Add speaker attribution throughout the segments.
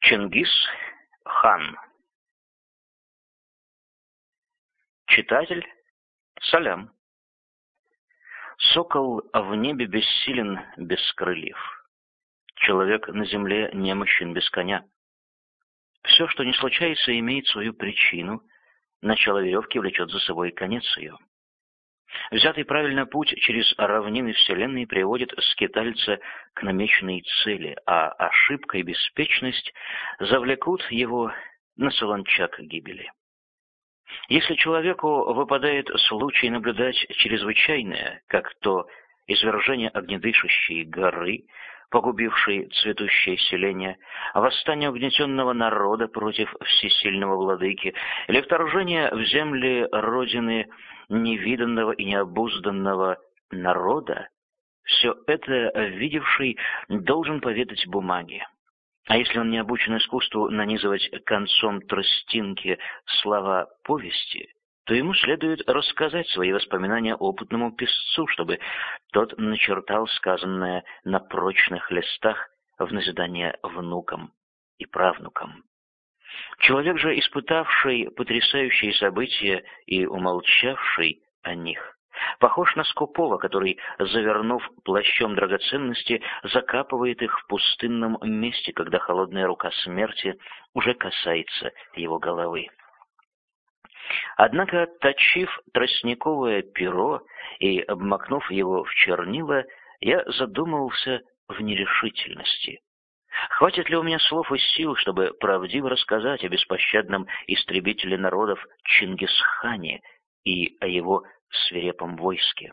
Speaker 1: Чингис хан Читатель, салям. Сокол в небе бессилен без крыльев. Человек на земле немощен без коня. Все, что не случается, имеет свою причину. Начало веревки влечет за собой конец ее. Взятый правильно путь через равнины Вселенной приводит скитальца к намеченной цели, а ошибка и беспечность завлекут его на солончак гибели. Если человеку выпадает случай наблюдать чрезвычайное, как то извержение огнедышащей горы, погубившей цветущее селение, восстание угнетенного народа против всесильного владыки, или вторжение в земли родины невиданного и необузданного народа, все это видевший должен поведать бумаге. А если он не обучен искусству нанизывать концом тростинки слова повести, то ему следует рассказать свои воспоминания опытному писцу, чтобы тот начертал сказанное на прочных листах в назидание внукам и правнукам. Человек же, испытавший потрясающие события и умолчавший о них, похож на скупого, который, завернув плащом драгоценности, закапывает их в пустынном месте, когда холодная рука смерти уже касается его головы. Однако, точив тростниковое перо и обмакнув его в чернила, я задумался в нерешительности. Хватит ли у меня слов и сил, чтобы правдиво рассказать о беспощадном истребителе народов Чингисхане и о его свирепом войске?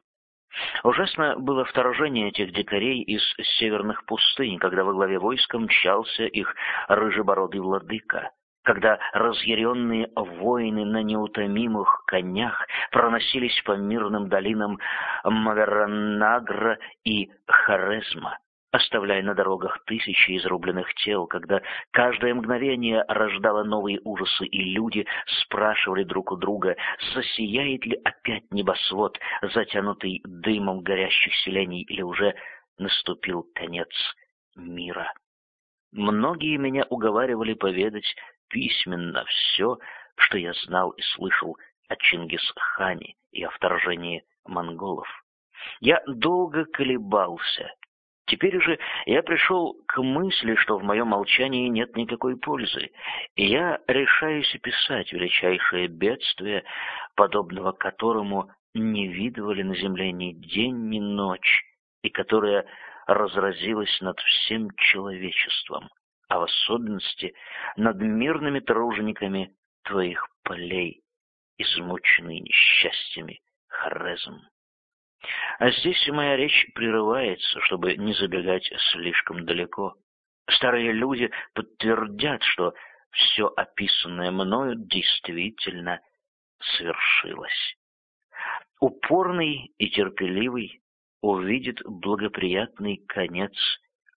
Speaker 1: Ужасно было вторжение этих дикарей из северных пустынь, когда во главе войска мчался их рыжебородый владыка, когда разъяренные воины на неутомимых конях проносились по мирным долинам Маверанагра и Хорезма, оставляя на дорогах тысячи изрубленных тел, когда каждое мгновение рождало новые ужасы, и люди спрашивали друг у друга, засияет ли опять небосвод, затянутый дымом горящих селений, или уже наступил конец мира. Многие меня уговаривали поведать письменно все, что я знал и слышал о Чингисхане и о вторжении монголов. Я долго колебался, Теперь уже я пришел к мысли, что в моем молчании нет никакой пользы, и я решаюсь описать величайшее бедствие, подобного которому не видывали на земле ни день, ни ночь, и которое разразилось над всем человечеством, а в особенности над мирными тружениками твоих полей, измученный несчастьями Хорезм. А здесь моя речь прерывается, чтобы не забегать слишком далеко. Старые люди подтвердят, что все описанное мною действительно свершилось. Упорный и терпеливый увидит благоприятный конец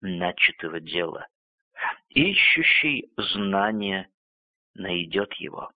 Speaker 1: начатого дела. Ищущий знания найдет его.